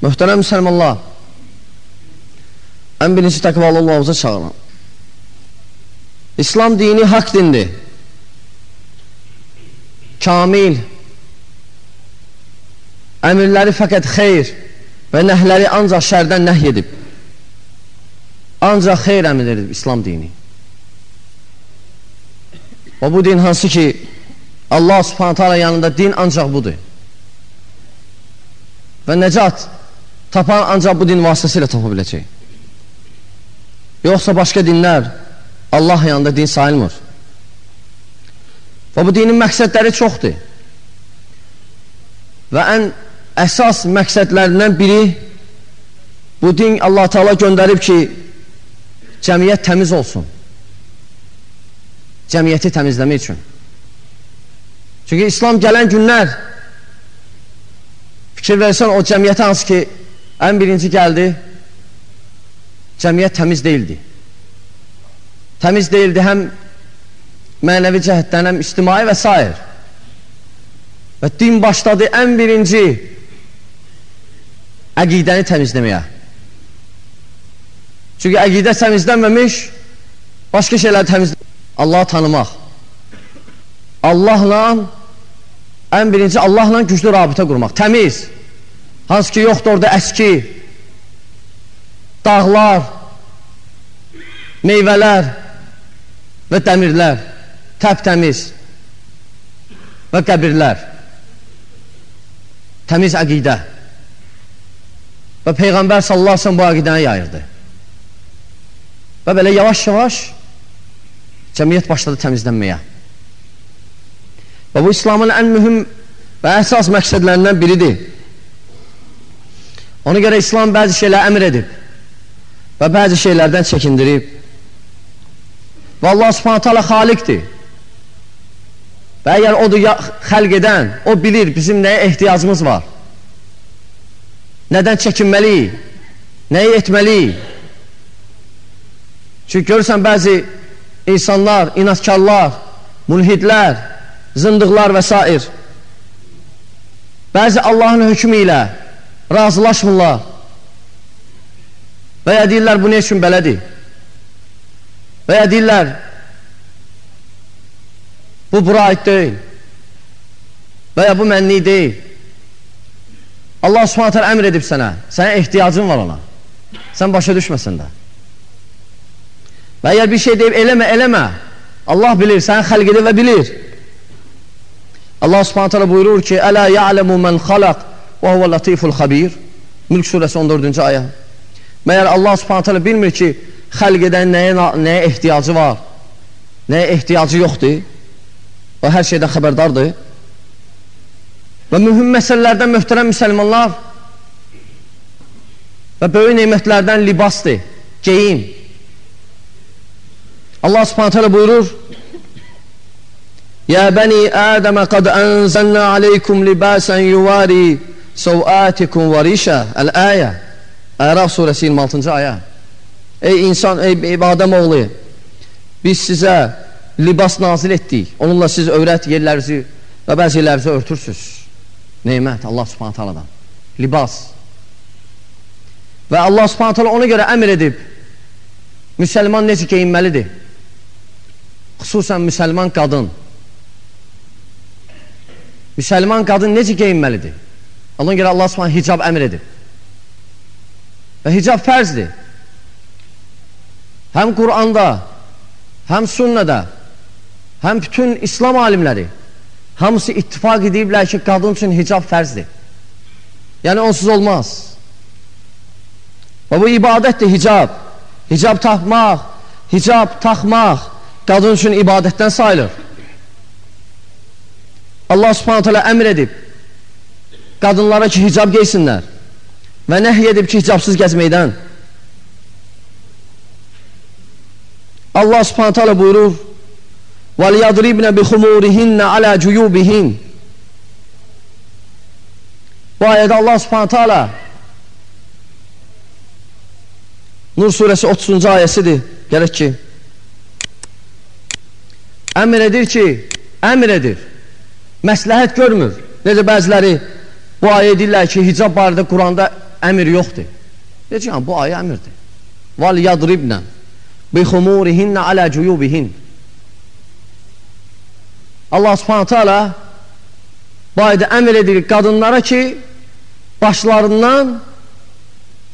Möhtərəm müsəlmanlar, ən birinci təqvalı olmamıza çağıran. İslam dini haqq dindir. Kamil, əmirləri fəqət xeyr və nəhləri ancaq şərdən nəhy edib. Ancaq xeyr əmr edib İslam dini. Və bu din hansı ki, Allah subhanətə yanında din ancaq budur. Və nəcat tapan ancaq bu din vasitəsilə tapa biləcək. Yoxsa başqa dinlər Allah yanında din sayılmır. Və bu dinin məqsədləri çoxdur. Və ən əsas məqsədlərindən biri bu din Allah Taala göndərib ki, cəmiyyət təmiz olsun. Cəmiyyəti təmizləmək üçün. Çünki İslam gələn günlər fikir versən o cəmiyyətə hansı ki, ən birinci gəldi, cəmiyyət təmiz deyildi. Təmiz deyildi həm mənəvi cəhətdən, həm ictimai və s. Və din başladı ən birinci əqidəni təmizləməyə. Çünki əqidə təmizlənməmiş, başqa şeylər təmizlənməmiş. Allahı tanımaq. Allahla ən birinci Allahla güclü rabitə qurmaq. Təmiz. Hansı ki, yoxdur orada əski, dağlar, meyvələr və dəmirlər, təp-təmiz və qəbirlər. Təmiz əqidə. Və Peyğəmbər sallallahu bu əqidəni yayırdı. Və belə yavaş-yavaş cəmiyyət başladı təmizlənməyə. Və bu İslamın ən mühüm və əsas məqsədlərindən biridir. Ona görə İslam bəzi şeylər əmr edib və bəzi şeylərdən çəkindirib. Və Allah subhanətə alə xalikdir. Və əgər odur xəlq edən, o bilir bizim nəyə ehtiyacımız var. Nədən çəkinməliyik, nəyi etməliyik. Çünki görürsən bəzi insanlar, inatkarlar, mulhidlər, zındıqlar və s. Bəzi Allahın hökmü ilə razılaşmırlar. Və ya deyirlər, bu ne üçün belədir? Və ya deyirlər, bu bura aid deyil. Və ya bu mənni deyil. Allah subhanətən əmr edib sənə, sənə ehtiyacın var ona. Sən başa düşməsən də. Və əgər bir şey deyib, eləmə, eləmə. Allah bilir, səni xəlq edir və bilir. Allah subhanətələ buyurur ki, Ələ ya'ləmu mən xalaq və huvə latiful xabir. Mülk surəsi 14-cü ayə. Məyər Allah subhanətələ bilmir ki, xəlq edən nəyə, nəyə ehtiyacı var, nəyə ehtiyacı yoxdur və hər şeydən xəbərdardır. Və mühüm məsələlərdən möhtərəm müsəlmanlar və böyük neymətlərdən libasdır, geyim. Allah subhanətə alə buyurur Ya bəni Ədəmə qad ənzəlnə aleykum libəsən yuvari səvətikum və rişə Əl-əyə Əraf surəsi 26-cı ayə Ey insan, ey, ey Adəm oğlu Biz sizə libas nazil etdik. Onunla siz övrət yerlərinizi və bəzi yerlərinizi örtürsünüz Neymət Allah subhanətə alədən Libas. Və Allah subhanətə alə ona görə əmr edib Müsəlman necə geyinməlidir? Xüsusən müsəlman qadın. Müsəlman qadın necə geyinməlidir ona görə Allah subhanə hicab əmr edib və hicab fərzdir. Həm Quranda həm sünnədə həm bütün İslam alimləri hamısı ittifak ediblər ki qadın üçün hicab fərzdir. Yəni onsuz olmaz. Və bu ibadətdir hicab. Hicab taxmaq hicab taxmaq qadın üçün ibadətdən sayılır. Allah subhanət hələ əmr edib qadınlara ki, hicab geysinlər və nəhiy edib ki, hicabsız gəzməkdən. Allah subhanət hələ buyurur وَلْيَضْرِبْنَ بِخُمُورِهِنَّ عَلَى جُيُوبِهِنَّ Bu ayədə Allah subhanət hələ Nur surəsi 30-cu ayəsidir. Gələk ki, əmr edir ki, əmr edir, məsləhət görmür. Necə bəziləri bu ayə edirlər ki, hicab barədə Quranda əmir yoxdur. Necə yəni, bu ayə əmirdir. Val yadribnə bi xumurihinnə alə cuyubihin. Allah subhanətə alə bu ayda əmr edir qadınlara ki, başlarından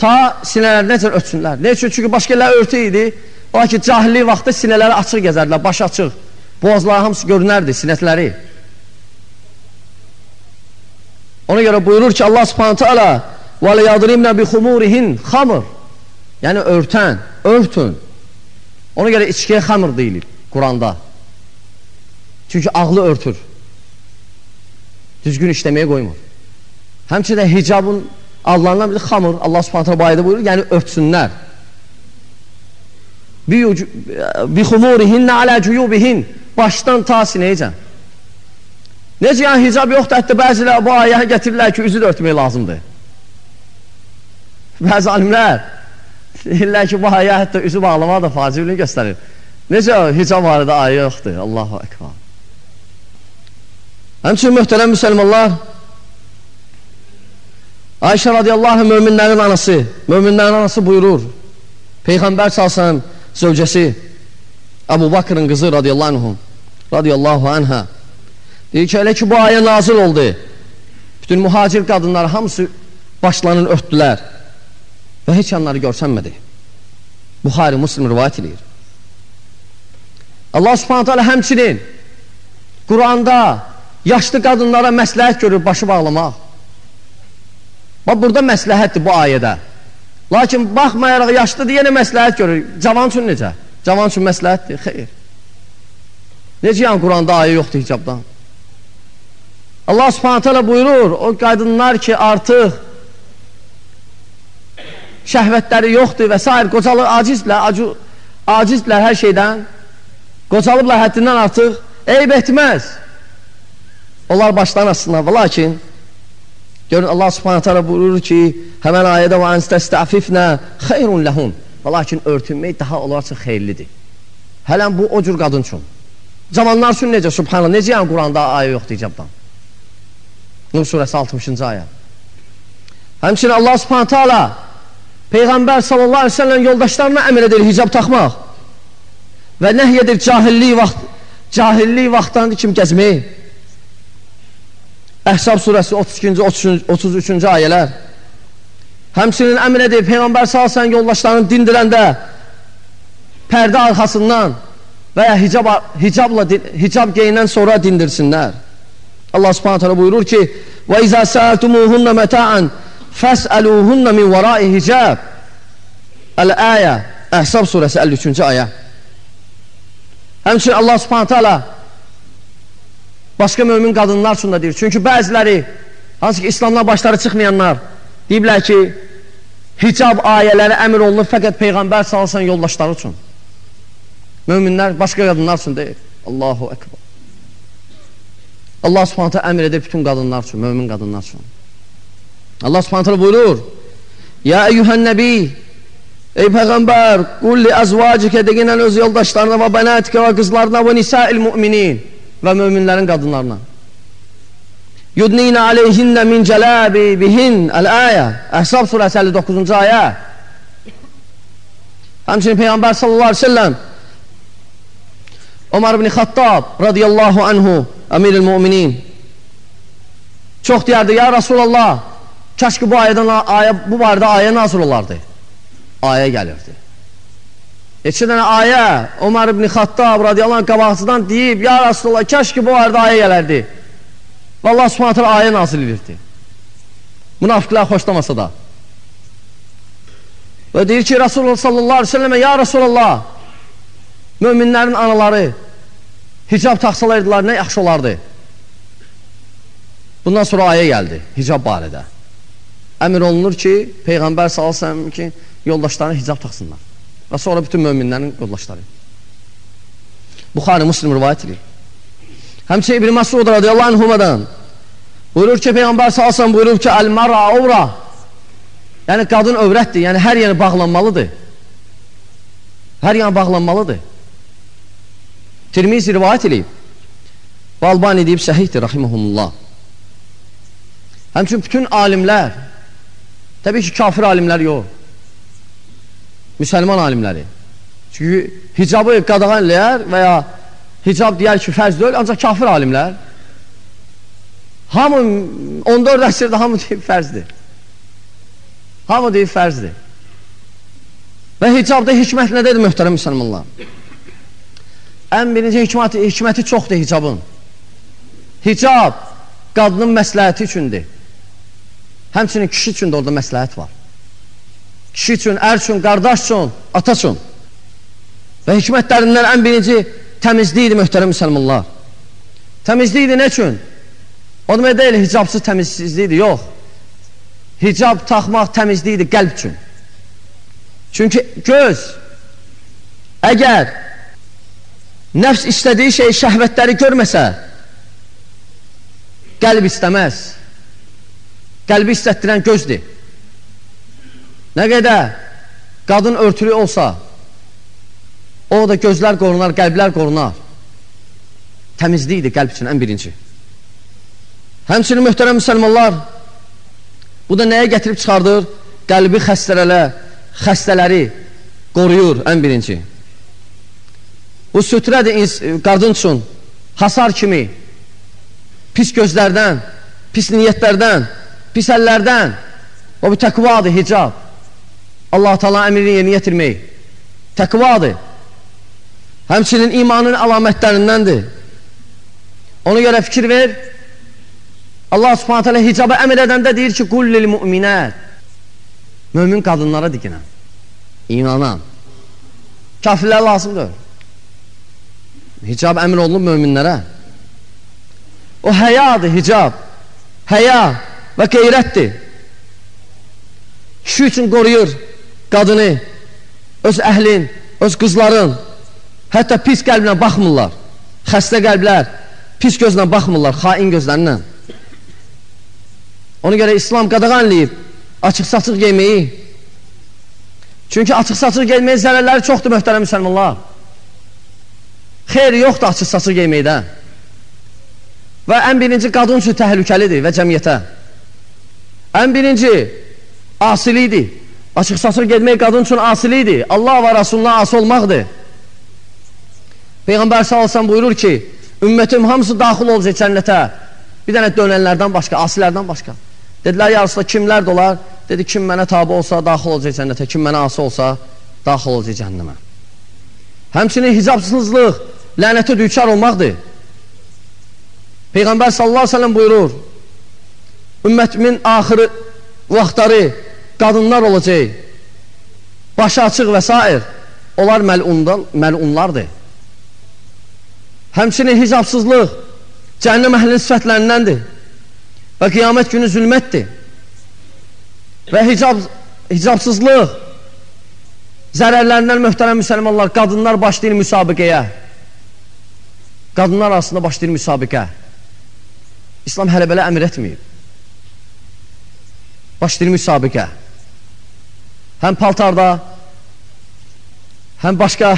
ta sinələrinəcə ötsünlər. Ne üçün? Çünki başqa elə örtü idi. O ki, cahillik vaxtı sinələri açıq gəzərdilər, başı açıq. Boğazları hamısı görünərdi, sinətləri. Ona görə buyurur ki, Allah subhanətə alə وَلَيَضْرِمْنَ بِخُمُورِهِنْ Xamır. Yəni örtən, örtün. Ona görə içkiyə xamır deyilir Quranda. Çünki ağlı örtür. Düzgün işləməyə qoymur. Həmçində hicabın adlarından biri xamır. Allah subhanətə bayıda buyurur, yəni örtsünlər. Bixumurihinnə alə cuyubihin Başdan ta sinəyəcən. Necə yəni hicab yoxdur, hətta bəzilər bu ayəni gətirirlər ki, üzü örtmək lazımdır. Bəzi alimlər deyirlər ki, bu ayə hətta üzü bağlamaq da faciblini göstərir. Necə hicab barədə ayə yoxdur? Allahu Ekber. Həmçin möhtərəm müsəlmanlar, Ayşə radiyallahu anh, möminlərin anası, möminlərin anası buyurur, Peyğəmbər salsan zövcəsi, Əbu Bakırın qızı radiyallahu anhum, radiyallahu anhə, deyir ki, elə ki, bu ayə nazil oldu, bütün mühacir qadınlar hamısı başlarını örtdülər və heç yanları görsənmədi. Buxari, Muslim rivayət edir. Allah subhanətə alə həmçinin Quranda yaşlı qadınlara məsləhət görür başı bağlamaq. Bax, burada məsləhətdir bu ayədə. Lakin baxmayaraq yaşlıdır, yenə məsləhət görür. Cavan üçün necə? Cavan üçün məsləhətdir, xeyr. Necə yəni Quranda ayə yoxdur hicabdan? Allah subhanətə alə buyurur, o qadınlar ki, artıq şəhvətləri yoxdur və s. qocalı acizlər, acu, acizlər hər şeydən, qocalıblar həddindən artıq eyb etməz. Onlar başdan açsınlar. Və lakin görün Allah Subhanahu taala buyurur ki, həmin ayədə və anstəstəfifnə xeyrun ləhum. Və lakin örtünmək daha onlar üçün xeyirlidir. Hələn bu o cür qadın üçün. Cavanlar üçün necə subhanallah, necə yəni Quranda ayə yoxdur icabdan? Nur surəsi 60-cı ayə. Həmçinin Allah Subhanahu taala Peyğəmbər sallallahu əleyhi və səlləm yoldaşlarına əmr edir hicab taxmaq və nəhy edir cahillik vaxt cahillik vaxtdan kim gəzməyi. Əhsab surəsi 32-ci, 33-cü ayələr. Həmçinin əmr edib, Peyğəmbər salsən yoldaşlarını dindirəndə pərdə arxasından və ya hicab, hicabla, hicab geyindən sonra dindirsinlər. Allah Subhanahu taala buyurur ki: "Və izə sa'altumuhunna mata'an fas'aluhunna min wara'i hicab." Al-ayə, Əhzab surəsi 53-cü ayə. Həmçinin Allah Subhanahu taala başqa mömin qadınlar üçün də deyir. Çünki bəziləri, hansı ki İslamdan başları çıxmayanlar, deyiblər ki, hicab ayələri əmr olunub fəqət peyğəmbər salsan yoldaşları üçün. Möminlər başqa qadınlar üçün deyil. Allahu əkbar. Allah subhanətə əmr edir bütün qadınlar üçün, mömin qadınlar üçün. Allah subhanətə buyurur, Ya eyyuhən nəbi, ey Peyğəmbər, qulli əzvacikə deginən öz yoldaşlarına və bənatikə və qızlarına və nisəil müminin və möminlərin qadınlarına. Yudninə aleyhinnə min cələbi bihin əl-əyə Əhsab surəsi 59-cu ayə Həmçinin Peyğəmbər sallallahu aleyhi ve sellem Ömər ibn Xattab radiyallahu anhu əmiril müminin çox deyərdi, ya Rasulallah kaş ki bu ayədən ayə, bu barədə ayə nazır olardı ayə gəlirdi İki dənə ayə Ömər ibn Xattab radiyallahu anh qabaqçıdan deyib, ya Rasulullah, kəş ki bu arada ayə gələrdi. Və Allah subhanətə ayə nazil edirdi. Münafiqlər xoşlamasa da. Və deyir ki, Rasulullah sallallahu aleyhi ve sellemə, ya Rasulullah, möminlərin anaları hicab taxsalaydılar, nə yaxşı olardı? Bundan sonra ayə gəldi, hicab barədə. Əmir olunur ki, Peyğəmbər sellem ki, yoldaşlarına hicab taxsınlar. Və sonra bütün möminlərin yoldaşları. Buxari Müslim rivayət edir. Həmçə İbn Məsud radiyallahu anhumadan buyurur ki, Peyğəmbər salsan buyurur ki, Əl-mara avra Yəni qadın övrətdir, yəni hər yeri bağlanmalıdır. Hər yan bağlanmalıdır. Tirmizi rivayət edib. Və Albani deyib səhihdir, rahiməhumullah. Həmçin bütün alimlər Təbii ki, kafir alimlər yox. Müsəlman alimləri. Çünki hicabı qadağan eləyər və ya hicab deyər ki, fərz deyil, ancaq kafir alimlər. Hamı 14 əsrdə hamı deyib fərzdir. Hamı deyib fərzdir. Və hicabda hikmət nədədir möhtərəm müsəlmanlar? Ən birinci hikməti, hikməti çoxdur hicabın. Hicab qadının məsləhəti üçündür. Həmçinin kişi üçün də orada məsləhət var. Kişi üçün, ər üçün, qardaş üçün, ata üçün. Və hikmətlərindən ən birinci təmizlikdir möhtərəm müsəlmanlar. Təmizlikdir nə üçün? O demək deyil, hicabsız təmizsizlikdir, yox. Hicab taxmaq təmizlikdir qəlb üçün. Çünki göz əgər nəfs istədiyi şey şəhvətləri görməsə qəlb istəməz. Qəlbi istətdirən gözdür. Nə qədər qadın örtülü olsa o da gözlər qorunar, qəlblər qorunar. Təmizlikdir qəlb üçün ən birinci. Həmçinin möhtərəm müsəlmanlar bu da nəyə gətirib çıxardır? Qəlbi xəstələrə xəstələri qoruyur ən birinci. Bu sütrədir qadın üçün hasar kimi pis gözlərdən, pis niyyətlərdən, pis əllərdən o bir təqvadır, hicab. Allah-u Teala əmrini yerinə yetirmək. Təqvadır. Həmçinin imanın əlamətlərindəndir. Ona görə fikir ver. Allah subhanət hələ hicabı əmr edəndə deyir ki, qullil müminət. Mömin qadınlara dikinən, inanan. Kafirlər lazımdır. Hicab əmr olunub möminlərə. O həyadır, hicab. Həya və qeyrətdir. Kişi üçün qoruyur qadını, öz əhlin, öz qızların. Hətta pis qəlblə baxmırlar. Xəstə qəlblər pis gözlə baxmırlar, xain gözlərlə. Ona görə İslam qadağan eləyib açıq-saçıq geyməyi. Çünki açıq-saçıq geyməyin zərərləri çoxdur, möhtərəm müsəlmanlar. Xeyri yoxdur açıq-saçıq geyməkdə. Və ən birinci qadın üçün təhlükəlidir və cəmiyyətə. Ən birinci asilidir. Açıq-saçıq getmək qadın üçün asilidir. Allah və Rasuluna asi olmaqdır. Peyğəmbər sallallahu buyurur ki, ümmətim hamısı daxil olacaq cənnətə. Bir dənə dönənlərdən başqa, asilərdən başqa. Dedilər, yarısında kimlər də olar? Dedi, kim mənə tabi olsa, daxil olacaq cənnətə, kim mənə ası olsa, daxil olacaq cəhənnəmə. Həmçinin hicabsızlıq, lənətə düçar olmaqdır. Peyğəmbər sallallahu aleyhi ve sellem buyurur, ümmətimin axırı vaxtları qadınlar olacaq, başı açıq və s. Onlar məlundan, məlunlardır. Həmçinin hicabsızlıq cəhənnəm əhlinin sifətlərindəndir. Və qiyamət günü zülmətdir. Və hicab, hicabsızlıq zərərlərindən möhtərəm müsəlmanlar, qadınlar başlayır müsabiqəyə. Qadınlar arasında başlayır müsabiqə. İslam hələ belə əmr etməyib. Başlayır müsabiqə. Həm paltarda, həm başqa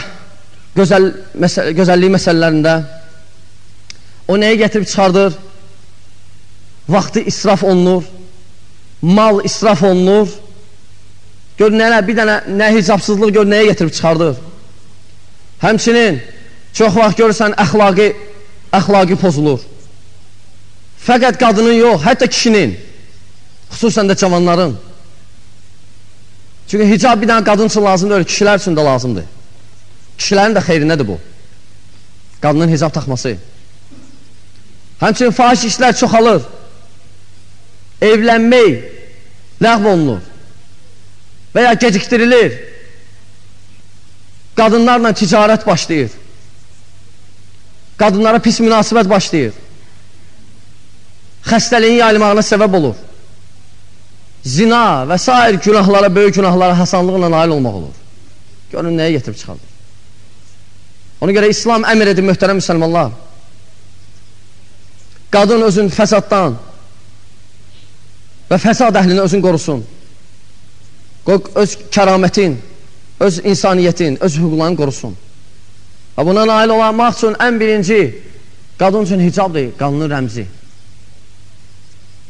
gözəl, məsəl gözəllik məsələlərində o nəyə gətirib çıxardır? vaxtı israf olunur, mal israf olunur. Gör nə, bir dənə nə hicabsızlıq gör nəyə getirib çıxardır. Həmçinin çox vaxt görürsən əxlaqi, əxlaqi pozulur. Fəqət qadının yox, hətta kişinin, xüsusən də cavanların. Çünki hicab bir dənə qadın üçün lazımdır, kişilər üçün də lazımdır. Kişilərin də xeyrinədir bu. Qadının hicab taxması. Həmçinin fahiş işlər çoxalır evlənmək ləğv olunur və ya geciktirilir. Qadınlarla ticarət başlayır. Qadınlara pis münasibət başlayır. Xəstəliyin yayılmağına səbəb olur. Zina və s. günahlara, böyük günahlara hasanlıqla nail olmaq olur. Görün nəyə getirib çıxardır. Ona görə İslam əmr edir möhtərəm müsəlmanlar. Qadın özün fəsaddan, və fəsad əhlini özün qorusun. Qoy öz kəramətin, öz insaniyyətin, öz hüquqlarını qorusun. Və buna nail olmaq üçün ən birinci qadın üçün hicabdır, qanunun rəmzi.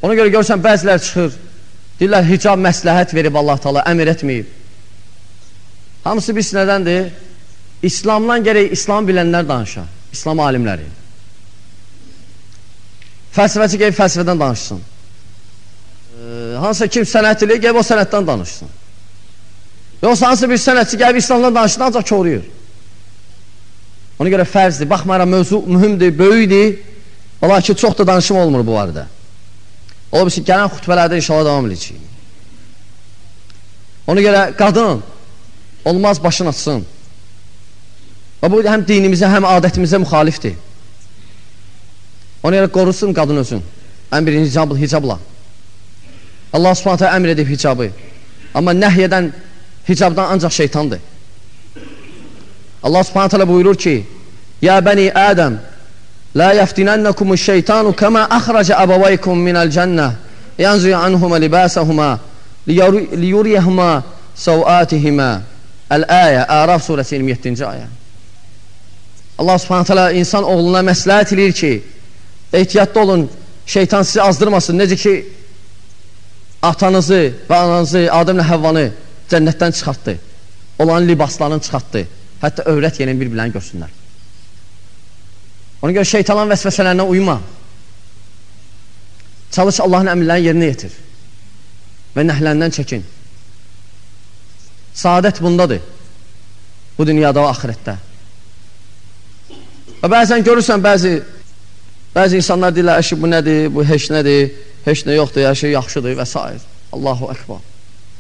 Ona görə görürsən, bəzilər çıxır, Deyirlər, hicab məsləhət verib Allah tala, əmir etməyib. Hamısı bir nədəndir? İslamdan gerək İslam bilənlər danışa, İslam alimləri. Fəlsəfəçi gəlib fəlsəfədən danışsın. E, hansısa kim sənətli, gəlib o sənətdən danışsın. Yoxsa hansısa bir sənətçi gəlib İslamdan danışsın, ancaq koruyur. Ona görə fərzdir. Baxmayaraq, mövzu mühümdür, böyükdür. Ola ki, çox da danışım olmur bu arada. Ola bilsin, gələn xütbələrdə inşallah davam edəcəyik. Ona görə qadın olmaz başın açsın. Və bu həm dinimizə, həm adətimizə müxalifdir. Ona görə qorusun qadın özün. Ən birinci hicab, hicabla. Allah subhanətə əmr edib hicabı. Amma nəhy edən hicabdan ancaq şeytandır. Allah subhanahu teala buyurur ki, Ya bəni Ədəm, La yaftinannakumu şeytanu kama akhraca abawaykum minel cennah yanzu anhuma libasahuma liyuriyahuma sav'atihima. El-Ayə, Əraf surəsi 27-ci ayə. Allah subhanahu teala insan oğluna məsləhət eləyir ki, ehtiyatlı olun, şeytan sizi azdırmasın. Necə ki, atanızı və ananızı, Adəmlə Həvvanı cənnətdən çıxartdı. Olan libaslarını çıxartdı. Hətta övrət yeni bir-birlərini görsünlər. Ona görə şeytanın vəsvəsələrinə uyma. Çalış Allahın əmrlərini yerinə yetir. Və nəhləndən çəkin. Saadət bundadır. Bu dünyada və axirətdə. Və bəzən görürsən, bəzi bəzi insanlar deyirlər, əşi bu nədir, bu heç nədir, heç nə yoxdur, hər şey yaxşıdır və s. Allahu Ekber.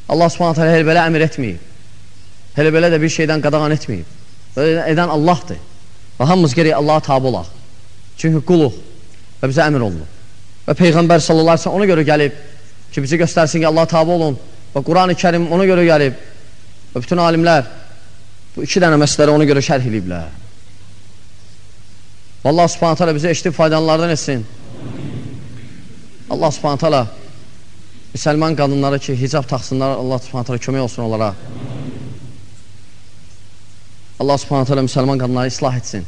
Allah subhanət hələ belə əmr etməyib. Hələ belə də bir şeydən qadağan etməyib. Edən Allahdır. Və hamımız gerək Allaha tabi olaq. Çünki quluq və bizə əmr olunur. Və Peyğəmbər sallallahu aleyhi ona görə gəlib ki, bizə göstərsin ki, Allaha tabi olun. Və Quran-ı Kərim ona görə gəlib. Və bütün alimlər bu iki dənə məsələri ona görə şərh ediblər. Allah subhanət hələ bizə eşitib faydalanlardan etsin. Allah subhanət hələ müsəlman qadınları ki, hicab taxsınlar, Allah subhanət hələ kömək olsun onlara. Allah subhanətə alə müsəlman qanları islah etsin.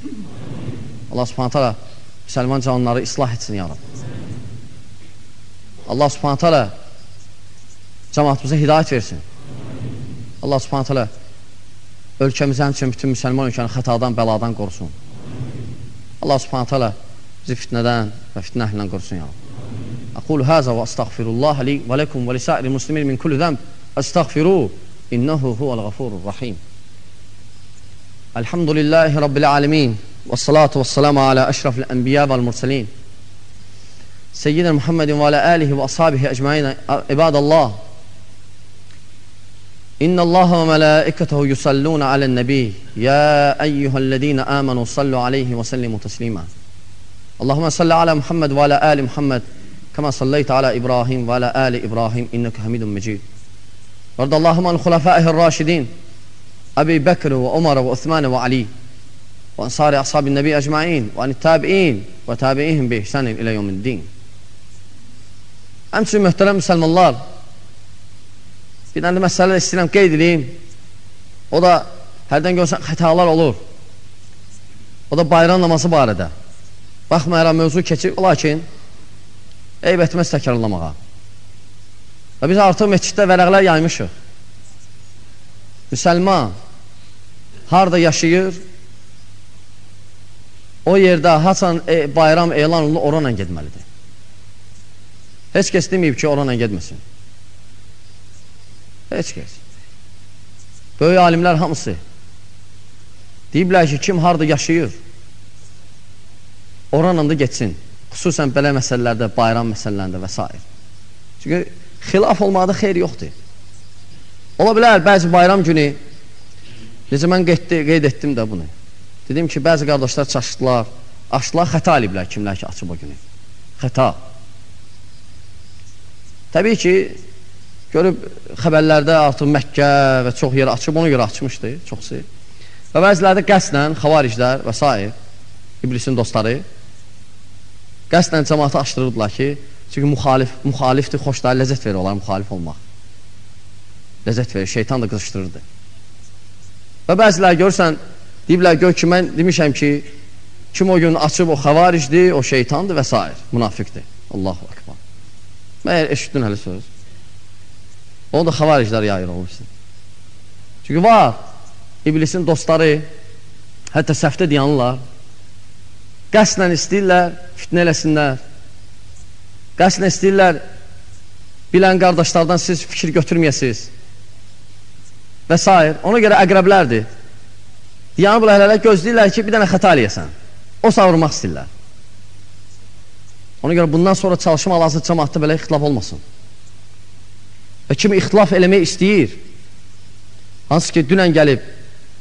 Allah subhanətə alə müsəlman canları islah etsin, ya Rabbi. Allah subhanətə alə cəmatımıza hidayət versin. Allah subhanətə alə ölkəmizi həmçin bütün müsəlman ölkəni xətadan, bəladan qorusun. Allah subhanətə alə bizi fitnədən və fitnə əhlindən qorusun, ya Rabbi. Aqulu həzə və astaghfirullah li və ləkum və lisəri muslimin min kulli zəmb. Astaghfiru, innəhu huvəl-ğafurur-rəhim. الحمد لله رب العالمين والصلاة والسلام على أشرف الأنبياء والمرسلين سيدنا محمد وعلى آله وأصحابه أجمعين عباد الله إن الله وملائكته يصلون على النبي يا أيها الذين آمنوا صلوا عليه وسلموا تسليما اللهم صل على محمد وعلى آل محمد كما صليت على إبراهيم وعلى آل إبراهيم إنك حميد مجيد وارض اللهم عن خلفائه الراشدين أبي بكر وعمر وعثمان وعلي وأنصار أصحاب النبي أجمعين وعن التابعين وتابعيهم بإحسان إلى يوم الدين Həmçinin möhtərəm müsəlmanlar bir dənə məsələ istəyirəm qeyd edeyim. O da hərdən görsən xətalar olur. O da bayram namazı barədə. Baxmayaraq mövzu keçir, lakin eyb etməz təkrarlamağa. Və biz artıq meçiddə vərəqlər yaymışıq. Müsəlman harada yaşayır, o yerdə haçan e, bayram elan olunur, oranla getməlidir. Heç kəs deməyib ki, oranla getməsin. Heç kəs. Böyük alimlər hamısı deyiblər ki, kim harada yaşayır, oranla da getsin. Xüsusən belə məsələlərdə, bayram məsələlərində və s. Çünki xilaf olmaqda xeyr yoxdur. Ola bilər, bəzi bayram günü, necə mən qeyd, qeyd etdim də bunu, dedim ki, bəzi qardaşlar çaşdılar, açdılar, xəta eliblər kimlər ki, açıb o günü. Xəta. Təbii ki, görüb xəbərlərdə artıq Məkkə və çox yer açıb, ona görə açmışdı, çoxsu. Və bəzilərdə qəsdən, xavariclər və s. iblisin dostları qəsdən cəmatı açdırırdılar ki, çünki müxalif, müxalifdir, xoşlar, ləzzət verir onlar müxalif olmaq ləzzət verir, şeytan da qızışdırırdı. Və bəzilər görsən, deyiblər, gör ki, mən demişəm ki, kim o gün açıb o xavaricdir, o şeytandır və s. münafiqdir. Allahu akbar. Məyər eşitdin hələ söz? Onu da xavariclər yayır olmuşsun. Çünki var, iblisin dostları, hətta səhvdə deyanırlar, qəsdən istəyirlər, fitnə eləsinlər, qəsdən istəyirlər, bilən qardaşlardan siz fikir götürməyəsiniz və s. Ona görə əqrəblərdir. Diyanı bu hələlə gözləyirlər ki, bir dənə xəta eləyəsən. O savurmaq istəyirlər. Ona görə bundan sonra çalışma lazım cəmaatda belə ixtilaf olmasın. Və kim ixtilaf eləmək istəyir, hansı ki, dünən gəlib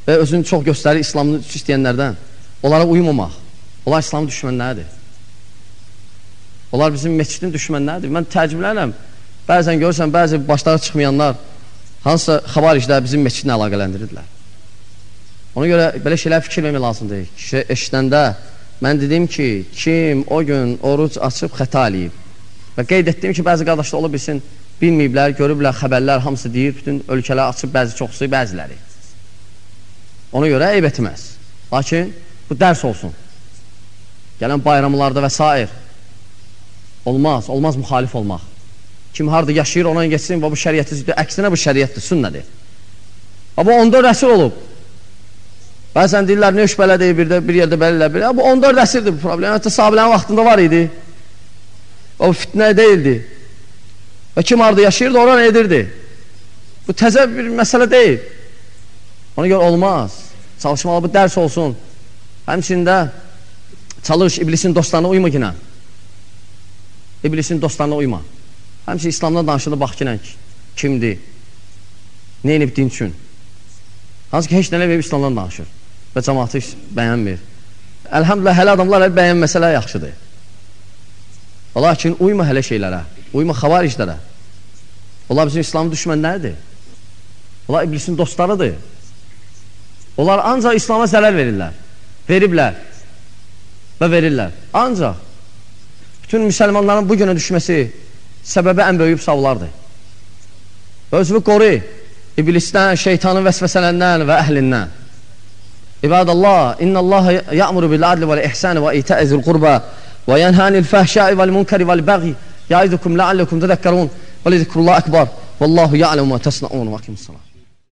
və özünü çox göstərir İslamını istəyənlərdən, onlara uymamaq, onlar İslamın düşmənləridir. Onlar bizim meçidin düşmənləridir. Mən təəccüblənirəm, bəzən görürsən, bəzi başları çıxmayanlar, hansısa xabariclər bizim meçidlə əlaqələndirirlər. Ona görə belə şeylər fikir vermək lazımdır. Kişi eşidəndə mən dedim ki, kim o gün oruc açıb xəta eləyib və qeyd etdim ki, bəzi qardaşlar ola bilsin, bilməyiblər, görüblər, xəbərlər hamısı deyir, bütün ölkələr açıb bəzi çoxsu, bəziləri. Ona görə eyb etməz. Lakin bu dərs olsun. Gələn bayramlarda və s. Olmaz, olmaz müxalif olmaq. Kim harada yaşayır, ona geçsin və bu şəriyyəti əksinə bu şəriyyətdir, sünnədir. Bu 14 əsr olub. Bəzən deyirlər, nə iş belə deyir, bir, də, bir yerdə belə bir. Bu 14 əsrdir bu problem. Hətta sahabilərin vaxtında var idi. O fitnə deyildi. Və kim harada yaşayırdı, oran edirdi. Bu təzə bir məsələ deyil. Ona görə olmaz. Çalışmalı bu dərs olsun. Həmçində çalış, iblisin dostlarına uyma yine. İblisin dostlarına uyma. Həmçə İslamdan danışılır, bax ki, kimdir, nə inib din üçün. Hansı ki, heç nələ verib İslamdan danışır və cəmatı bəyənmir. Əlhamdülə, hələ adamlar hələ bəyənməsələr yaxşıdır. Lakin uyma hələ şeylərə, uyma xavariclərə. Onlar bizim İslamın düşmənləridir. Onlar iblisin dostlarıdır. Onlar ancaq İslama zərər verirlər. Veriblər və verirlər. Ancaq bütün müsəlmanların bu günə düşməsi səbəbi ən böyük savlardır. Özünü qoru iblisdən, şeytanın vəsvəsələrindən və əhlindən. İbadallah, innallaha ya'muru bil adli vel ihsani ve ita'i zil qurba ve yenhanil fahşai vel munkari vel baghi ya'idukum la'allakum tadhakkarun ve lizikrullahi akbar. Vallahu ya'lemu ma tasna'un ve akimus salat.